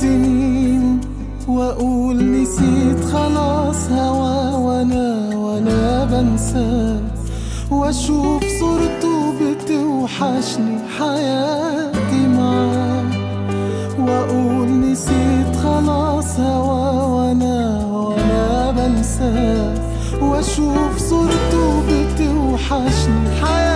سنين وأقول نسيت خلاص هوا وأنا وأنا بنساه وأشوف صورته بتوحشني حياتي معاه وأقول نسيت خلاص هوا وأنا وأنا بنساه وأشوف صورته بتوحشني حياتي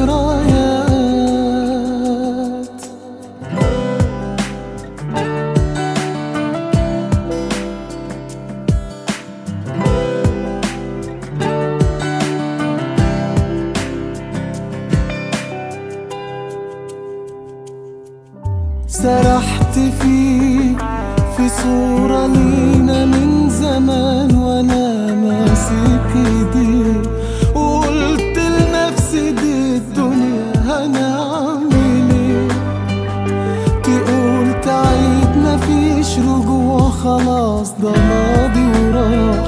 ذكريات. سرحت فيه في صورة لينا من زمان وأنا ماسك ايديه az da na diura